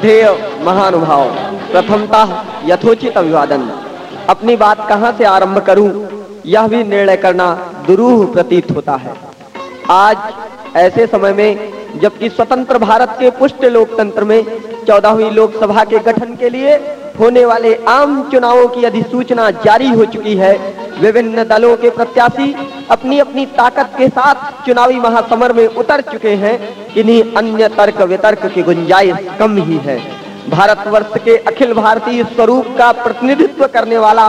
श्रद्धेय महानुभाव, प्रथमतः यथोचित अभिवादन। अपनी बात कहाँ से आरंभ करूँ, यह भी निर्णय करना दुरूह प्रतीत होता है। आज, ऐसे समय में, जबकि स्वतंत्र भारत के पुष्ट लोकतंत्र में, चौदहवीं लोकसभा के गठन के लिए होने वाले आम चुनावों की अधिसूचना जारी हो चुकी है, विभिन्न दलों के प्रत्याशी अपनी अपनी ताकत के साथ चुनावी महासमर में उतर चुके हैं। इन्हीं अन्य तर्क वितर्क की गुंजाइश कम ही है। भारतवर्ष के अखिल भारतीय स्वरूप का प्रतिनिधित्व करने वाला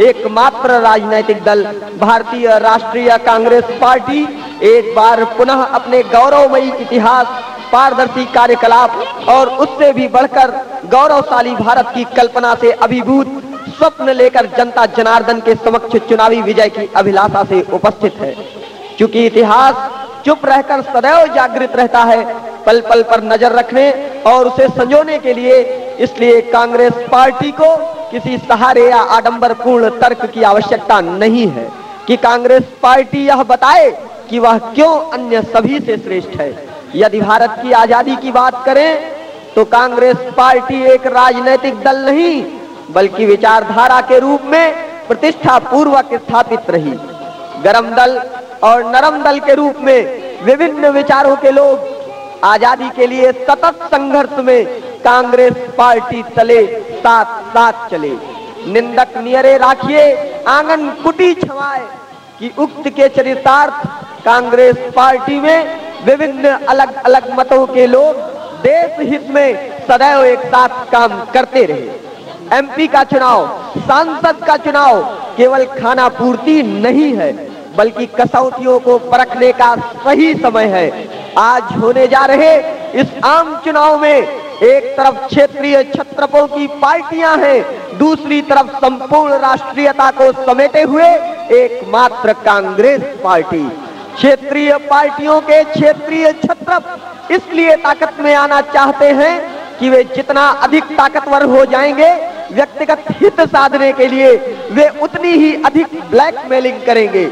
एकमात्र राजनीतिक दल भारतीय राष्ट्रीय कांग्रेस पार्टी एक बार पुनः अपने गौरवमयी इतिहास, पारदर्शी कार्यकलाप और उससे भी बढ़कर गौरवशाली भारत की कल्पना से अभिभूत स्वप्न लेकर जनता जनार्दन के समक्ष चुनावी विजय की अभिलाषा से उपस्थित है। क्योंकि इतिहास चुप रहकर सदैव जागृत रहता है पल पल पर नज़र रखने और उसे संजोने के लिए, इसलिए कांग्रेस पार्टी को किसी सहारे या आडंबरपूर्ण तर्क की आवश्यकता नहीं है कि कांग्रेस पार्टी यह बताए कि वह क्यों अन्य सभी से श्रेष्ठ है। यदि भारत की आज़ादी की बात करें तो कांग्रेस पार्टी एक राजनीतिक दल नहीं बल्कि विचारधारा के रूप में प्रतिष्ठा पूर्वक स्थापित रही। गरम दल और नरम दल के रूप में विभिन्न विचारों के लोग आज़ादी के लिए सतत संघर्ष में कांग्रेस पार्टी तले साथ साथ चले। निंदक नियरे राखिए, आँगन कुटी छवाए कि उक्त के चरितार्थ कांग्रेस पार्टी में विभिन्न अलग अलग मतों के लोग देश हित में सदैव एक साथ काम करते रहे। एमपी का चुनाव, सांसद का चुनाव केवल खाना पूर्ति नहीं है, बल्कि कसौटियों को परखने का सही समय है। आज होने जा रहे इस आम चुनाव में एक तरफ़ क्षेत्रीय छत्रपों की पार्टियाँ हैं, दूसरी तरफ़ संपूर्ण राष्ट्रीयता को समेटे हुए एकमात्र कांग्रेस पार्टी। क्षेत्रीय पार्टियों के क्षेत्रीय छत्रप इसलिए ताकत में आना चाहते हैं कि वे जितना अधिक ताकतवर हो जाएँगे व्यक्तिगत हित साधने के लिए वे उतनी ही अधिक ब्लैकमेलिंग करेंगे।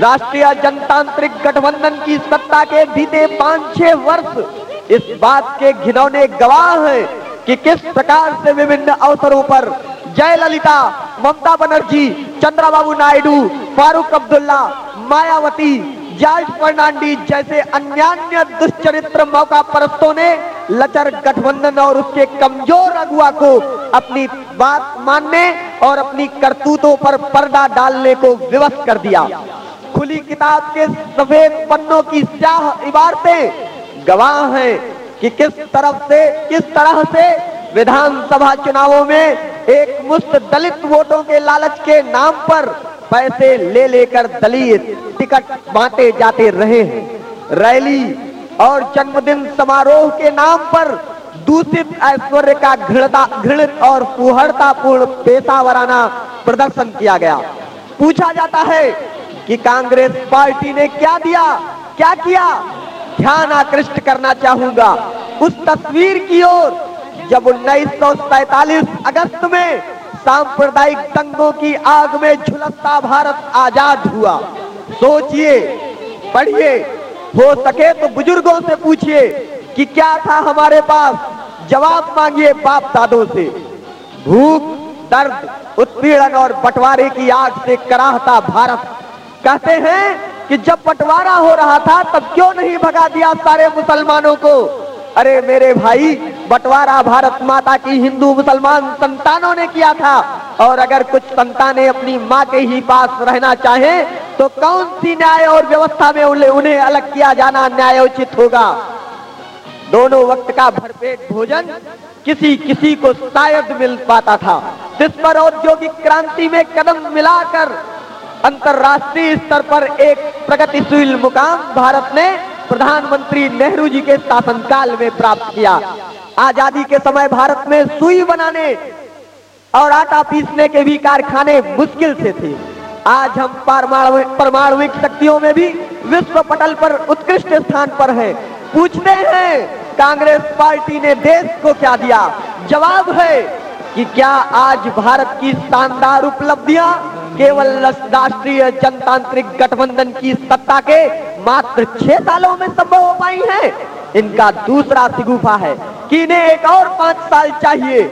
राष्ट्रीय जनतांत्रिक गठबंधन की सत्ता के बीते पाँच छह वर्ष इस बात के घिनौने गवाह हैं कि किस प्रकार से विभिन्न अवसरों पर जयललिता, ममता बनर्जी, चंद्रबाबू नायडू, फारूक अब्दुल्ला, मायावती जॉर्ज फर्नांडीज जैसे अन्य दुष्चरित्र मौका परस्तों ने लचर गठबंधन और उसके कमज़ोर अगुआ को अपनी बात मानने और अपनी करतूतों पर पर्दा डालने को विवश कर दिया। खुली किताब के सफ़ेद पन्नों की स्याह इबारतें, गवाह हैं कि किस तरफ़ से, किस तरह से विधानसभा चुनावों में एक मुस्त दलित वोटों के लालच के नाम पर पैसे ले लेकर दलित टिकट बांटे जाते रहे हैं। रैली और जन्मदिन समारोह के नाम पर दूषित ऐश्वर्य का घृणता घृणित और फुहड़तापूर्ण पेशावराना प्रदर्शन किया गया। पूछा जाता है कि कांग्रेस पार्टी ने क्या दिया, क्या किया? ध्यान आकृष्ट करना चाहूँगा। उस तस्वीर की ओर जब उन्नीस अगस्त में सांप्रदायिक दंगों की आग में झुलसता भारत आज़ाद हुआ। सोचिए, पढ़िए, हो सके तो बुज़ुर्गों से पूछिए कि क्या था हमारे पास? जवाब मांगिए बाप दादों से। भूख, दर्द, उत्पीड़न और बंटवारे की आग से कराहता भारत। कहते हैं कि जब बंटवारा हो रहा था, तब क्यों नहीं भगा दिया सारे मुसलमानों को? अरे मेरे भाई बंटवारा भारत माता की हिंदू मुसलमान संतानों ने किया था। और अगर कुछ संतानें अपनी माँ के ही पास रहना चाहे तो कौन सी न्याय और व्यवस्था में उन्हें अलग किया जाना न्यायोचित होगा? दोनों वक्त का भरपेट भोजन किसी किसी को शायद मिल पाता था। जिस पर औद्योगिक क्रांति में कदम मिलाकर अंतर्राष्ट्रीय स्तर पर एक प्रगतिशील मुकाम भारत ने प्रधानमंत्री नेहरू जी के शासनकाल में प्राप्त किया। आज़ादी के समय भारत में सुई बनाने और आटा पीसने के भी कारखाने मुश्किल से थे। आज हम परमाणुविक शक्तियों में भी विश्व पटल पर उत्कृष्ट स्थान पर हैं। पूछते हैं, कांग्रेस पार्टी ने देश को क्या दिया? जवाब है कि क्या आज भारत की शानदार उपलब्धियाँ केवल राष्ट्रीय जनतांत्रिक गठबंधन की सत्ता के मात्र छह सालों में संभव हो पाई है। इनका दूसरा सिगुफा है। कि इन्हें एक और पाँच साल चाहिए?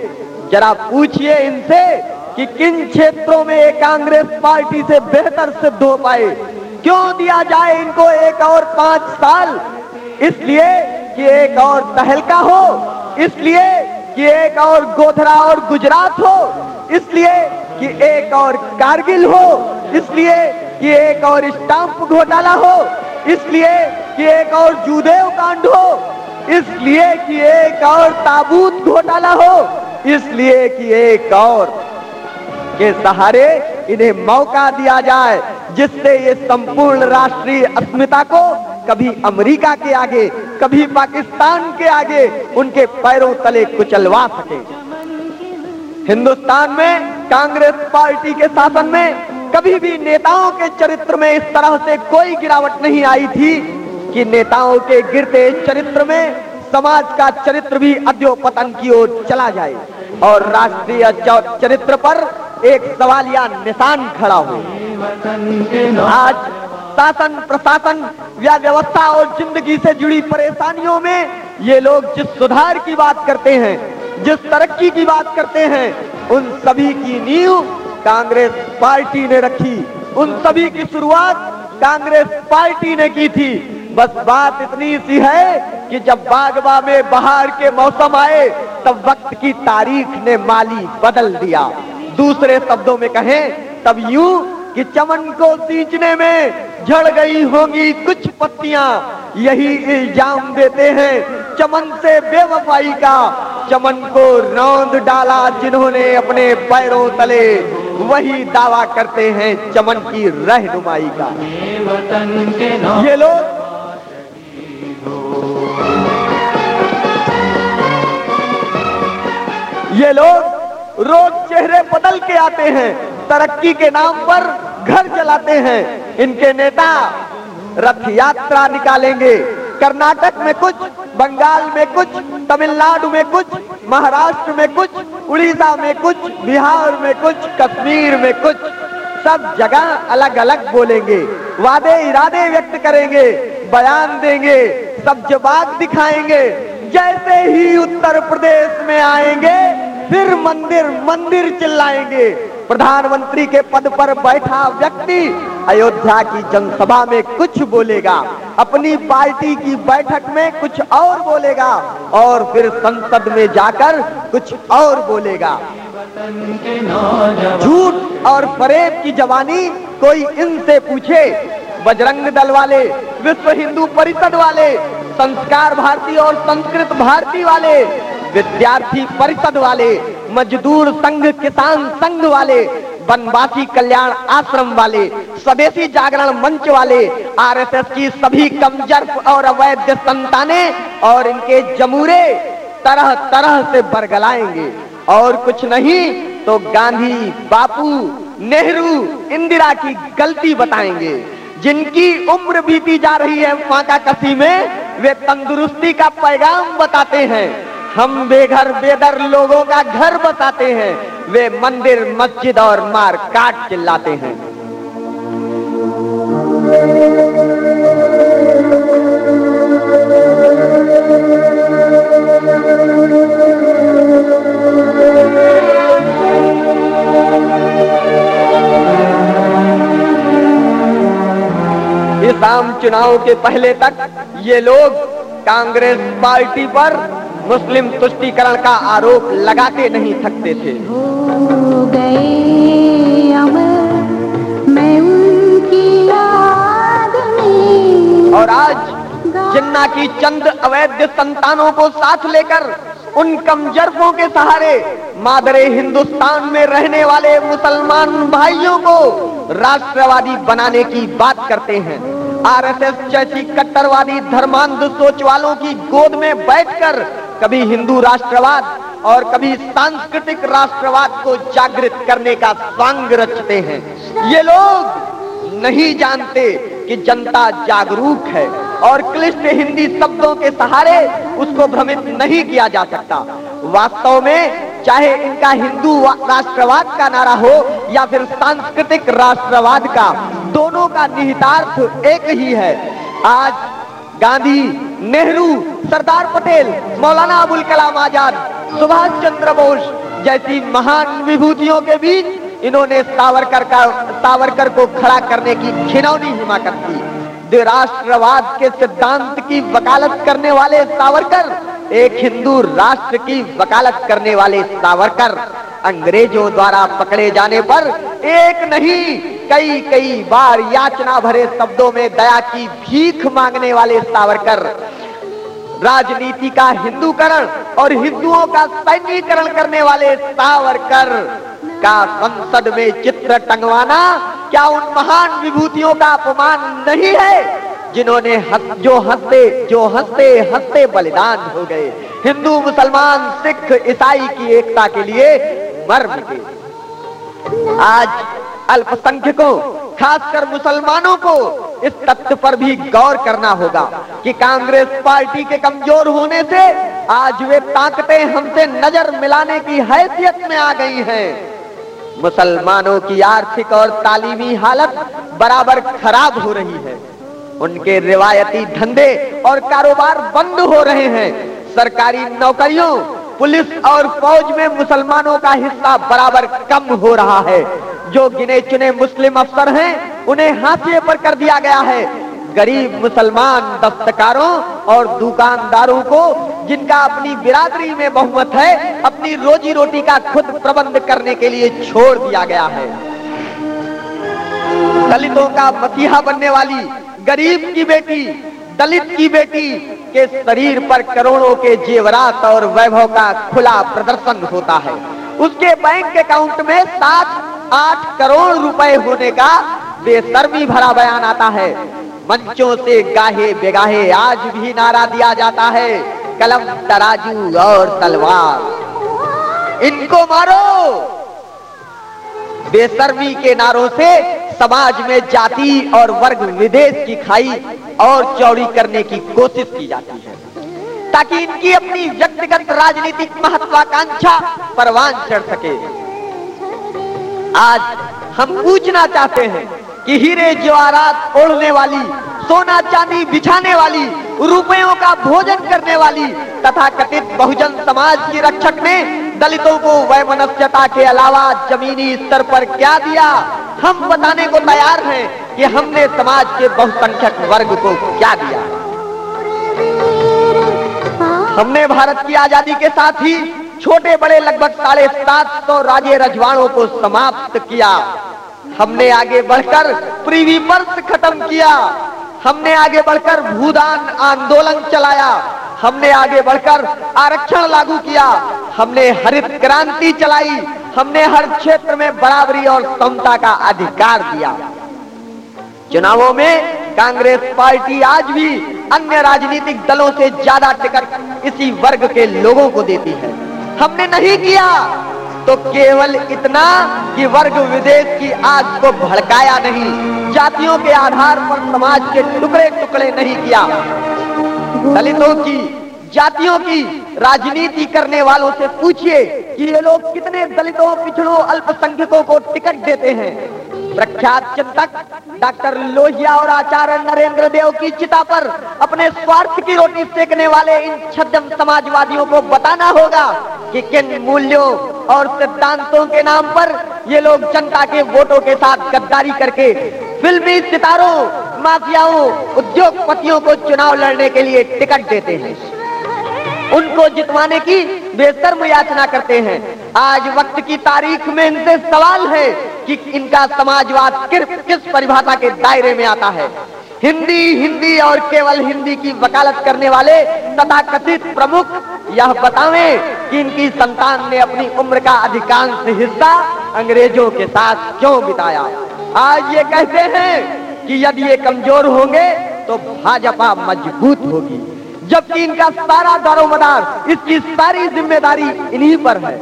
जरा पूछिए इनसे कि किन क्षेत्रों में ये कांग्रेस पार्टी से बेहतर सिद्ध हो पाए। क्यों दिया जाए इनको एक और पाँच साल? इसलिए कि एक और तहलका हो। इसलिए कि एक और गोधरा और गुजरात हो। इसलिए कि एक और कारगिल हो, इसलिए कि एक और स्टाम्प घोटाला हो, इसलिए कि एक और जूदेव कांड हो, इसलिए कि एक और ताबूत घोटाला हो, इसलिए कि एक और के सहारे इन्हें मौका दिया जाए, जिससे ये संपूर्ण राष्ट्रीय अस्मिता को कभी अमेरिका के आगे, कभी पाकिस्तान के आगे उनके पैरों तले कुचलवा सके। हिंदुस्तान में कांग्रेस पार्टी के शासन में कभी भी नेताओं के चरित्र में इस तरह से कोई गिरावट नहीं आई थी कि नेताओं के गिरते चरित्र में समाज का चरित्र भी अध्योपतन की ओर चला जाए और राष्ट्रीय चरित्र पर एक सवालिया निशान खड़ा हो। आज शासन, प्रशासन या व्यवस्था और ज़िंदगी से जुड़ी परेशानियों में ये लोग जिस सुधार की बात करते हैं, जिस तरक्की की बात करते हैं उन सभी की नींव कांग्रेस पार्टी ने रखी। उन सभी की शुरुआत कांग्रेस पार्टी ने की थी। बस बात इतनी सी है कि जब बागवा में बाहर के मौसम आए, तब वक्त की तारीख ने माली बदल दिया। दूसरे शब्दों में कहें, तब यूँ कि चमन को सींचने में झड़ गई होंगी कुछ पत्तियाँ यही इल्ज़ाम देते हैं चमन से बेवफाई का। चमन को रौंद डाला जिन्होंने अपने पैरों तले। वही दावा करते हैं चमन की रहनुमाई का। ये लोग ये लोग रोज चेहरे बदल के आते हैं। तरक्की के नाम पर घर चलाते हैं। इनके नेता रथ यात्रा निकालेंगे। कर्नाटक में कुछ, बंगाल में कुछ, तमिलनाडु में कुछ, महाराष्ट्र में कुछ, उड़ीसा में कुछ, बिहार में कुछ, कश्मीर में कुछ, सब जगह अलग अलग बोलेंगे। वादे, इरादे व्यक्त करेंगे, बयान देंगे, सब जवाब दिखाएँगे। जैसे ही उत्तर प्रदेश में आएँगे, फिर मंदिर मंदिर चिल्लाएँगे। प्रधानमंत्री के पद पर बैठा व्यक्ति अयोध्या की जनसभा में कुछ बोलेगा, अपनी पार्टी की बैठक में कुछ और बोलेगा, और फिर संसद में जाकर कुछ और बोलेगा। झूठ और फरेब की जवानी कोई इनसे पूछे। बजरंग दल वाले, विश्व हिंदू परिषद वाले, संस्कार भारती और संस्कृत भारती वाले, विद्यार्थी परिषद वाले मजदूर संघ, किसान संघ वाले, वनवासी कल्याण आश्रम वाले, स्वदेशी जागरण मंच वाले, आरएसएस की सभी कमजर और अवैध संताने और इनके जमूरे तरह तरह से बरगलाएँगे। और कुछ नहीं तो गांधी, बापू, नेहरू, इंदिरा की गलती बताएँगे। जिनकी उम्र बीती जा रही है फाका कसी में, वे तंदुरुस्ती का पैगाम बताते हैं। हम बेघर, बेदर लोगों का घर बताते हैं। वे मंदिर, मस्जिद और मार काट चिल्लाते हैं। इस आम चुनाव के पहले तक ये लोग कांग्रेस पार्टी पर मुस्लिम तुष्टिकरण का आरोप लगाते नहीं थकते थे। और आज जिन्ना की चंद अवैध संतानों को साथ लेकर उन कमजरफों के सहारे मादरे हिंदुस्तान में रहने वाले मुसलमान भाइयों को राष्ट्रवादी बनाने की बात करते हैं। आरएसएस जैसी कट्टरवादी धर्मांध सोच वालों की गोद में बैठकर कभी हिंदू राष्ट्रवाद और कभी सांस्कृतिक राष्ट्रवाद को जागृत करने का स्वांग रचते हैं। ये लोग नहीं जानते कि जनता जागरूक है और क्लिष्ट हिंदी शब्दों के सहारे उसको भ्रमित नहीं किया जा सकता। वास्तव में चाहे इनका हिंदू राष्ट्रवाद का नारा हो या फिर सांस्कृतिक राष्ट्रवाद का, दोनों का निहितार्थ एक ही है। आज गांधी नेहरू, सरदार पटेल, मौलाना अबुल कलाम आज़ाद, सुभाष चंद्र बोस जैसी महान विभूतियों के बीच इन्होंने सावरकर का, सावरकर को खड़ा करने की खिनौनी हिमाकत की राष्ट्रवाद के सिद्धांत की वकालत करने वाले सावरकर, एक हिंदू राष्ट्र की वकालत करने वाले सावरकर। अंग्रेज़ों द्वारा पकड़े जाने पर एक नहीं, कई कई बार याचना भरे शब्दों में दया की भीख मांगने वाले सावरकर, राजनीति का हिंदूकरण और हिंदुओं का सैन्यकरण करने वाले सावरकर का संसद में चित्र टंगवाना क्या उन महान विभूतियों का अपमान नहीं है, जिन्होंने जो हँसते जो हँसते हँसते बलिदान हो गए। हिंदू, मुसलमान, सिख, ईसाई की एकता के लिए मर मिटे आज अल्पसंख्यकों, खासकर मुसलमानों को इस तथ्य पर भी गौर करना होगा कि कांग्रेस पार्टी के कमज़ोर होने से आज वे ताकतें हमसे नज़र मिलाने की हैसियत में आ गई हैं। मुसलमानों की आर्थिक और तालीमी हालत बराबर खराब हो रही है। उनके रिवायती धंधे और कारोबार बंद हो रहे हैं। सरकारी नौकरियों पुलिस और फौज में मुसलमानों का हिस्सा बराबर कम हो रहा है। जो गिने चुने मुस्लिम अफसर हैं, उन्हें हाशिए पर कर दिया गया है। गरीब मुसलमान दस्तकारों और दुकानदारों को, जिनका अपनी बिरादरी में बहुमत है, अपनी रोजी रोटी का खुद प्रबंध करने के लिए छोड़ दिया गया है। दलितों का मसीहा बनने वाली गरीब की बेटी, दलित की बेटी के शरीर पर करोड़ों के जेवरात और वैभव का खुला प्रदर्शन होता है। उसके बैंक अकाउंट में सात, आठ करोड़ रुपए होने का बेसर्मी भरा बयान आता है। मंचों से गाहे बेगाहे आज भी नारा दिया जाता है, कलम तराजू और तलवार। इनको मारो! बेसर्मी के नारों से समाज में जाति और वर्ग विदेश की खाई और चौड़ी करने की कोशिश की जाती है, ताकि इनकी अपनी व्यक्तिगत राजनीतिक महत्वाकांक्षा परवान चढ़ सके। आज हम पूछना चाहते हैं कि हीरे ज्वारात ओढ़ने वाली, सोना चांदी बिछाने वाली, रुपयों का भोजन करने वाली तथा कथित बहुजन समाज की रक्षक ने दलितों को वैमनस्यता के अलावा जमीनी स्तर पर क्या दिया? हम बताने को तैयार हैं कि हमने समाज के बहुसंख्यक वर्ग को क्या दिया। हमने भारत की आज़ादी के साथ ही छोटे बड़े लगभग साढ़े सात सौ राजे रजवाड़ों को समाप्त किया। हमने आगे बढ़कर प्रीवी पर्स खत्म किया। हमने आगे बढ़कर भूदान आंदोलन चलाया। हमने आगे बढ़कर आरक्षण लागू किया। हमने हरित क्रांति चलाई। हमने हर क्षेत्र में बराबरी और समता का अधिकार दिया। चुनावों में कांग्रेस पार्टी आज भी अन्य राजनीतिक दलों से ज़्यादा टिकट इसी वर्ग के लोगों को देती है। हमने नहीं किया तो केवल इतना कि वर्ग विदेश की आग को भड़काया नहीं, जातियों के आधार पर समाज के टुकड़े टुकड़े नहीं किया। दलितों की जातियों की राजनीति करने वालों से पूछिए कि ये लोग कितने दलितों, पिछड़ों, अल्पसंख्यकों को टिकट देते हैं। प्रख्यात चिंतक डॉक्टर लोहिया और आचार्य नरेंद्र देव की चिता पर अपने स्वार्थ की रोटी सेकने वाले इन छद्म समाजवादियों को बताना होगा कि किन मूल्यों और सिद्धांतों के नाम पर ये लोग जनता के वोटों के साथ गद्दारी करके फिल्मी सितारों, माफियाओं, उद्योगपतियों को चुनाव लड़ने के लिए टिकट देते हैं। उनको जितवाने की बेहतर याचना करते हैं। आज वक्त की तारीख में इनसे सवाल है कि इनका समाजवाद किस परिभाषा के दायरे में आता है। हिंदी हिंदी और केवल हिंदी की वकालत करने वाले तथा कथित प्रमुख यह बतावे कि इनकी संतान ने अपनी उम्र का अधिकांश हिस्सा अंग्रेज़ों के साथ क्यों बिताया। आज ये कहते हैं कि यदि ये कमज़ोर होंगे तो भाजपा मज़बूत होगी। जबकि इनका सारा दारोमदार इसकी सारी ज़िम्मेदारी इन्हीं पर है।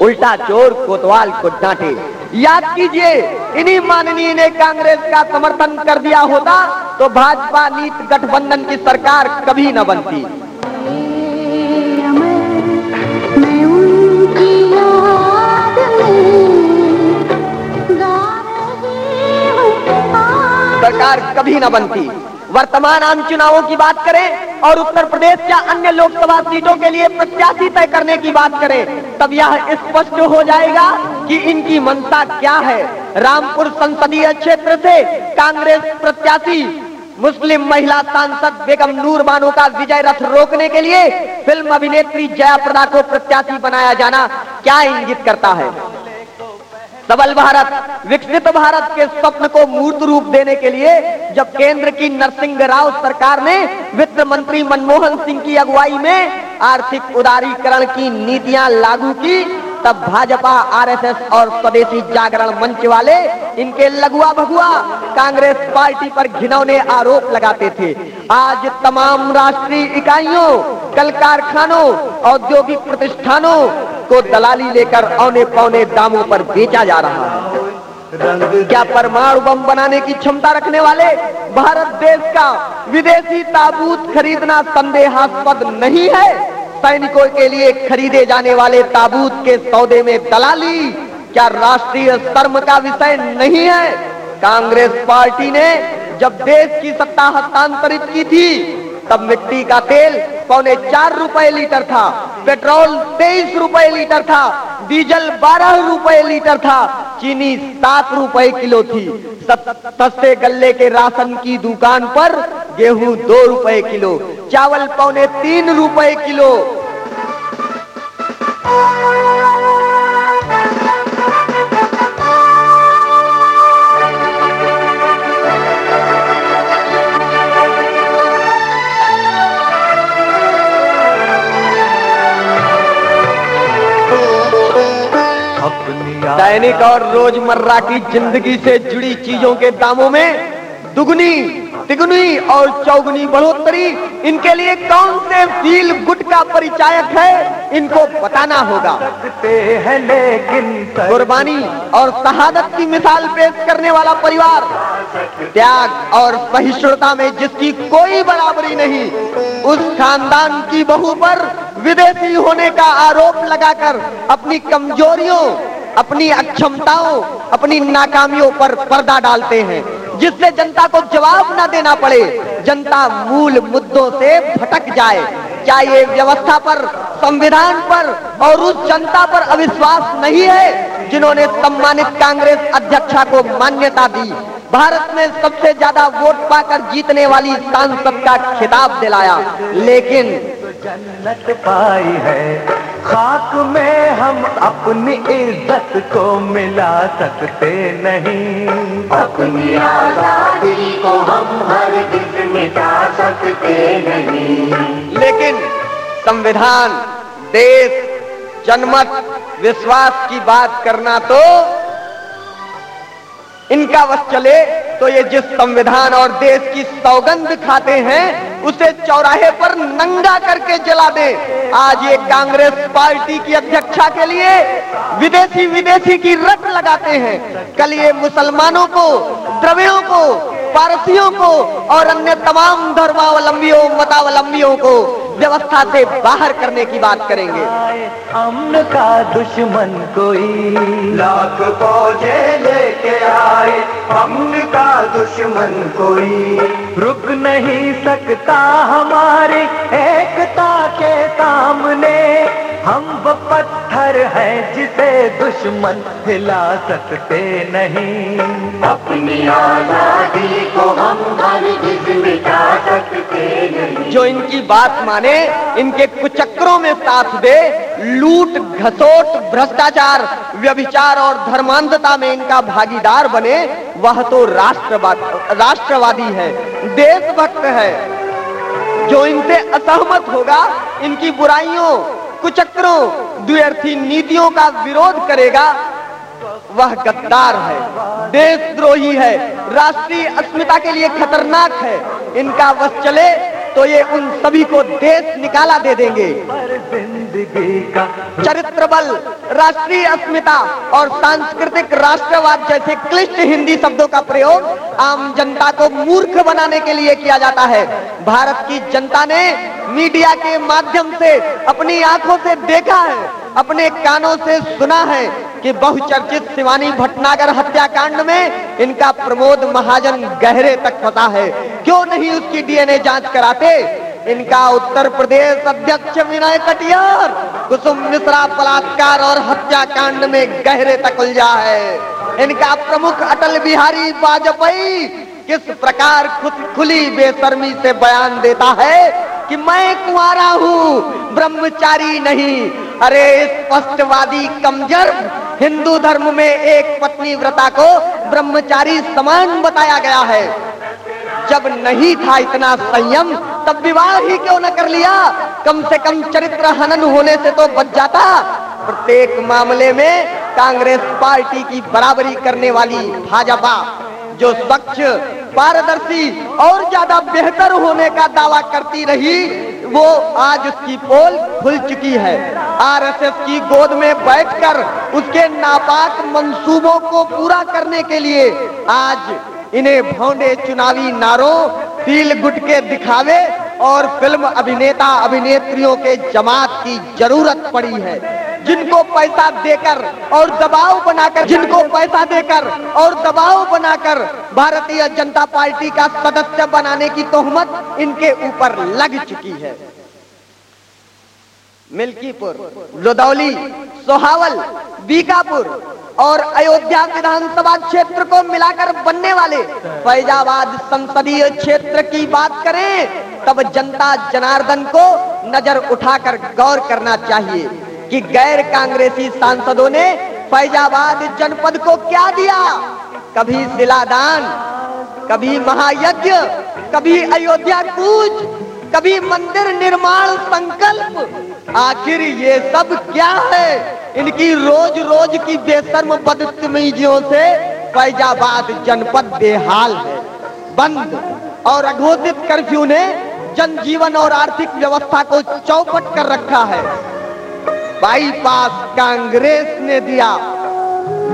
उल्टा चोर कोतवाल को डांटे। याद कीजिए, इन्हीं माननीय ने कांग्रेस का समर्थन कर दिया होता तो भाजपा नीत गठबंधन की सरकार कभी न बनती। सरकार कभी न बनती। वर्तमान आम चुनावों की बात करें और उत्तर प्रदेश या अन्य लोकसभा सीटों के लिए प्रत्याशी तय करने की बात करें, तब यह स्पष्ट हो जाएगा कि इनकी मंशा क्या है। रामपुर संसदीय क्षेत्र से कांग्रेस प्रत्याशी, मुस्लिम महिला सांसद बेगम नूर बानो का विजय रथ रोकने के लिए फ़िल्म अभिनेत्री जया प्रदा को प्रत्याशी बनाया जाना क्या इंगित करता है? सबल भारत, विकसित भारत के स्वप्न को मूर्त रूप देने के लिए जब केंद्र की नरसिंह राव सरकार ने वित्त मंत्री मनमोहन सिंह की अगुवाई में आर्थिक उदारीकरण की नीतियाँ लागू की, तब भाजपा, आरएसएस और स्वदेशी जागरण मंच वाले इनके लघुआ भगुआ कांग्रेस पार्टी पर घिनौने आरोप लगाते थे। आज तमाम राष्ट्रीय इकाइयों, कल कारखानों, औद्योगिक प्रतिष्ठानों को दलाली लेकर औने पौने दामों पर बेचा जा रहा है। क्या परमाणु बम बनाने की क्षमता रखने वाले भारत देश का विदेशी ताबूत खरीदना संदेहास्पद नहीं है? सैनिकों के लिए खरीदे जाने वाले ताबूत के सौदे में दलाली क्या राष्ट्रीय शर्म का विषय नहीं है? कांग्रेस पार्टी ने जब देश की सत्ता हस्तांतरित की थी तब मिट्टी का तेल पौने चार रुपए लीटर था, पेट्रोल तेईस रुपए लीटर था, डीजल बारह रुपए लीटर था, चीनी सात रुपए किलो थी। सस्ते गल्ले के राशन की दुकान पर गेहूँ दो रुपए किलो, चावल पौने तीन रुपए किलो दैनिक और रोज़मर्रा की ज़िंदगी से जुड़ी चीज़ों के दामों में दुगनी तिगुनी और चौगुनी बढ़ोतरी इनके लिए कौन से फील गुट का परिचायक है इनको बताना होगा। हैं लेकिन कुर्बानी और शहादत की मिसाल पेश करने वाला परिवार त्याग और सहिष्णुता में जिसकी कोई बराबरी नहीं उस खानदान की बहू पर विदेशी होने का आरोप लगाकर अपनी कमजोरियों अपनी अक्षमताओं, अपनी नाकामियों पर पर्दा डालते हैं, जिससे जनता को जवाब न देना पड़े। जनता मूल मुद्दों से भटक जाए। क्या ये व्यवस्था पर, संविधान पर और उस जनता पर अविश्वास नहीं है, जिन्होंने सम्मानित कांग्रेस अध्यक्षा को मान्यता दी? भारत में सबसे ज़्यादा वोट पाकर जीतने वाली सांसद का खिताब दिलाया। लेकिन जन्नत पाई है। खाक में हम अपनी इज़्ज़त को मिला सकते नहीं। अपनी आज़ादी को हम हर दिन मिटा सकते नहीं। लेकिन संविधान देश जनमत विश्वास की बात करना तो इनका वश चले तो ये जिस संविधान और देश की सौगंध खाते हैं, उसे चौराहे पर नंगा करके जला दे। आज ये कांग्रेस पार्टी की अध्यक्षा के लिए विदेशी विदेशी की रट लगाते हैं। कल ये मुसलमानों को, द्रविड़ों को पारसियों को और अन्य तमाम धर्मावलंबियों मतावलंबियों को व्यवस्था से बाहर करने की बात करेंगे। अमन का दुश्मन कोई। लाख फौजे लेके आए अमन का दुश्मन कोई। रुक नहीं सकता हमारी एकता के सामने। हम वो पत्थर हैं जिसे दुश्मन हिला सकते नहीं। अपनी आज़ादी को हम हर मिटा सकते नहीं। जो इनकी बात माने इनके कुचक्रों में साथ दे लूट घसोट भ्रष्टाचार व्यभिचार और धर्मांधता में इनका भागीदार बने वह तो राष्ट्रवाद राष्ट्रवादी है देशभक्त है। जो इनसे असहमत होगा इनकी बुराइयों कुचक्रों द्व्यर्थी नीतियों का विरोध करेगा, वह गद्दार है, देशद्रोही है, राष्ट्रीय अस्मिता के लिए खतरनाक है, इनका वश चले तो ये उन सभी को देश निकाला दे देंगे। ज़िंदगी का चरित्र बल राष्ट्रीय अस्मिता और सांस्कृतिक राष्ट्रवाद जैसे क्लिष्ट हिंदी शब्दों का प्रयोग आम जनता को मूर्ख बनाने के लिए किया जाता है। भारत की जनता ने मीडिया के माध्यम से अपनी आँखों से देखा है, अपने कानों से सुना है कि बहुचर्चित शिवानी भटनागर हत्याकांड में इनका प्रमोद महाजन गहरे तक फंसा है। क्यों नहीं उसकी डीएनए जाँच कराते? इनका उत्तर प्रदेश अध्यक्ष विनय कटियार, कुसुम मिश्रा बलात्कार और हत्याकांड में गहरे तक उलझा है। इनका प्रमुख अटल बिहारी वाजपेयी किस प्रकार खुद खुली बेशर्मी से बयान देता है कि मैं कुआरा हूँ, ब्रह्मचारी नहीं? अरे, स्पष्टवादी कमज़ोर, हिंदू धर्म में एक पत्नी व्रता को ब्रह्मचारी समान बताया गया है। जब नहीं था इतना संयम, तब विवाह ही क्यों न कर लिया? कम से कम चरित्र हनन होने से तो बच जाता। प्रत्येक मामले में कांग्रेस पार्टी की बराबरी करने वाली भाजपा, जो स्वच्छ, पारदर्शी और ज़्यादा बेहतर होने का दावा करती रही, वो आज उसकी पोल खुल चुकी है। आरएसएस की गोद में बैठकर उसके नापाक मंसूबों को पूरा करने के लिए आज इन्हें भौंडे चुनावी नारों, फील गुट के दिखावे और फ़िल्म अभिनेता अभिनेत्रियों के जमात की ज़रूरत पड़ी है। जिनको पैसा देकर और दबाव बनाकर, जिनको पैसा देकर और दबाव बनाकर भारतीय जनता पार्टी का सदस्य बनाने की तोहमत इनके ऊपर लग चुकी है। मिल्कीपुर रुदौली सोहावल, बीकापुर और अयोध्या विधानसभा क्षेत्र को मिलाकर बनने वाले फैजाबाद संसदीय क्षेत्र की बात करें, तब जनता जनार्दन को नज़र उठाकर गौर करना चाहिए कि गैर कांग्रेसी सांसदों ने फैजाबाद जनपद को क्या दिया? कभी शिलादान कभी महायज्ञ, कभी अयोध्या कूच कभी मंदिर निर्माण संकल्प? आखिर ये सब क्या है? इनकी रोज रोज की बेसर्म बदतमीजियों से फैजाबाद जनपद बेहाल है। बंद और अघोषित कर्फ्यू ने जनजीवन और आर्थिक व्यवस्था को चौपट कर रखा है। बाईपास कांग्रेस ने दिया।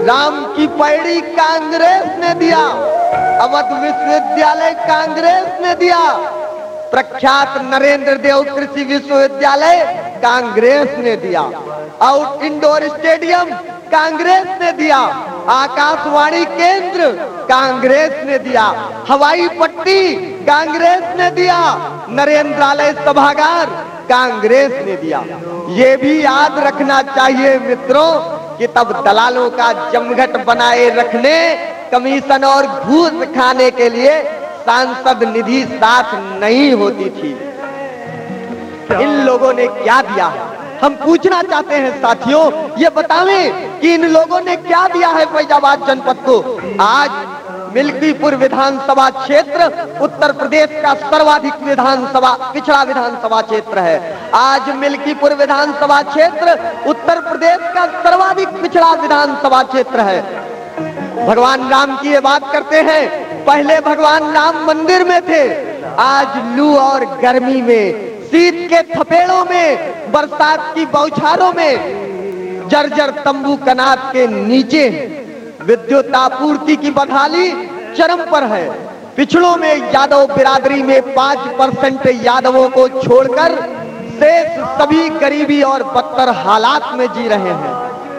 राम की पैड़ी कांग्रेस ने दिया। अवध विश्वविद्यालय कांग्रेस ने दिया। प्रख्यात नरेंद्र देव कृषि विश्वविद्यालय कांग्रेस ने दिया। आउट इंडोर स्टेडियम कांग्रेस ने दिया। आकाशवाणी केंद्र कांग्रेस ने दिया। हवाई पट्टी कांग्रेस ने दिया। नरेंद्रालय सभागार कांग्रेस ने दिया। ये भी याद रखना चाहिए मित्रों कि तब दलालों का जमघट बनाए रखने, कमीशन और घूस खाने के लिए सांसद निधि साथ नहीं होती थी। इन लोगों ने क्या दिया? है हम पूछना चाहते हैं, साथियों, ये बतावें कि इन लोगों ने क्या दिया है फैजाबाद जनपद को? आज मिल्कीपुर विधानसभा क्षेत्र, उत्तर प्रदेश का सर्वाधिक विधानसभा, पिछड़ा विधानसभा क्षेत्र है। आज मिल्कीपुर विधानसभा क्षेत्र, उत्तर प्रदेश का सर्वाधिक पिछड़ा विधानसभा क्षेत्र है। भगवान राम की ये बात करते हैं पहले भगवान राम मंदिर में थे, आज लू और गर्मी में, शीत के थपेड़ों में, बरसात की बौछारों में, जर्जर तंबू कनात के नीचे, विद्युत आपूर्ति की बदहाली चरम पर है। पिछड़ों में यादव बिरादरी में पाँच परसेंट यादवों को छोड़कर शेष सभी गरीबी और बदतर हालात में जी रहे हैं।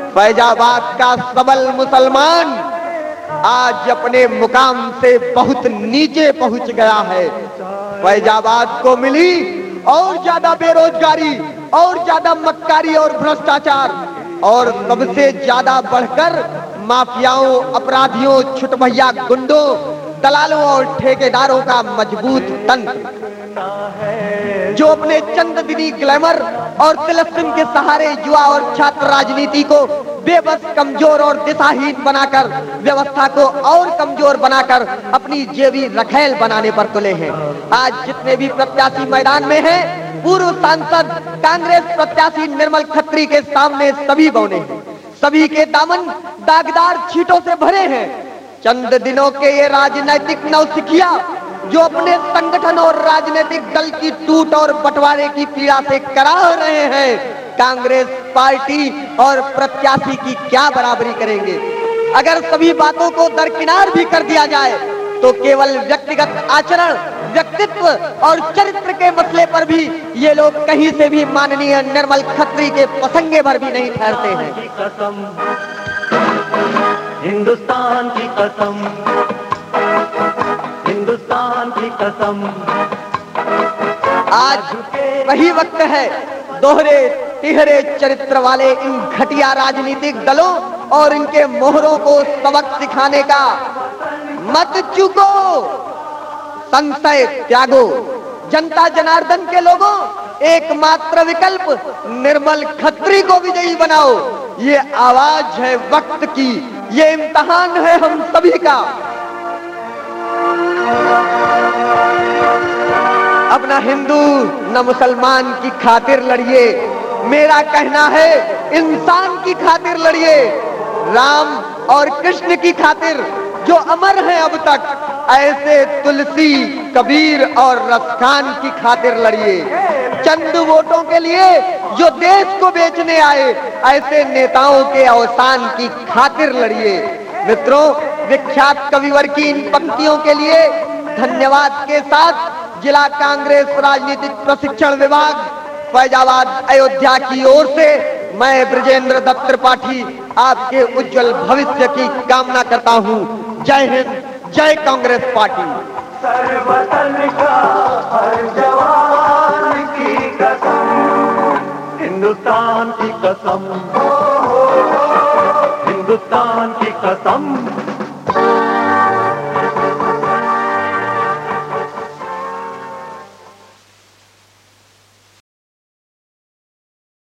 फैजाबाद का सबल मुसलमान आज अपने मुकाम से बहुत नीचे पहुँच गया है। फैजाबाद को मिली और ज़्यादा बेरोजगारी, और ज़्यादा मक्कारी और भ्रष्टाचार, और सबसे ज़्यादा बढ़कर माफियाओं, अपराधियों, छुटभैया गुंडों, दलालों और ठेकेदारों का मज़बूत तंत्र जो अपने चंद दिनी ग्लैमर और तिलस्म के सहारे युवा और छात्र राजनीति को बेबस कमज़ोर और दिशाहीन बनाकर, व्यवस्था को और कमज़ोर बनाकर अपनी जेबी रखेल बनाने पर तुले हैं। आज जितने भी प्रत्याशी मैदान में हैं, पूर्व सांसद, कांग्रेस प्रत्याशी निर्मल खत्री के सामने सभी बौने हैं। सभी के दामन दागदार छीटों से भरे हैं। चंद दिनों के ये राजनैतिक नौसिखिया, जो अपने संगठन और राजनीतिक दल की टूट और बंटवारे की पीड़ा से कराह रहे हैं, कांग्रेस पार्टी और प्रत्याशी की क्या बराबरी करेंगे? अगर सभी बातों को दरकिनार भी कर दिया जाए तो केवल व्यक्तिगत आचरण व्यक्तित्व और चरित्र के मसले पर भी ये लोग कहीं से भी माननीय निर्मल खत्री के पसंगे भर भी नहीं ठहरते हैं। हिंदुस्तान की कसम हिंदुस्तान की कसम। आज वही वक्त है दोहरे तिहरे चरित्र वाले इन घटिया राजनीतिक दलों और इनके मोहरों को सबक सिखाने का मत चुको। संशय त्यागो। जनता जनार्दन के लोगों, एकमात्र विकल्प निर्मल खत्री को विजयी बनाओ। ये आवाज़ है वक्त की, ये इम्तहान है हम सभी का। अपना हिंदू न मुसलमान की खातिर लड़िए। मेरा कहना है, इंसान की खातिर लड़िए। राम और कृष्ण की खातिर जो अमर है अब तक, ऐसे तुलसी, कबीर और रसखान की खातिर लड़िए। चंद वोटों के लिए जो देश को बेचने आए, ऐसे नेताओं के अवसान की खातिर लड़िए। मित्रों, विख्यात कविवर की इन पंक्तियों के लिए धन्यवाद के साथ जिला कांग्रेस राजनीतिक प्रशिक्षण विभाग फैजाबाद अयोध्या की ओर से मैं ब्रजेंद्र दत्त त्रिपाठी आपके उज्जवल भविष्य की कामना करता हूँ। जय हिंद, जय कांग्रेस पार्टी। हिंदुस्तान की कसम हिंदुस्तान की कसम।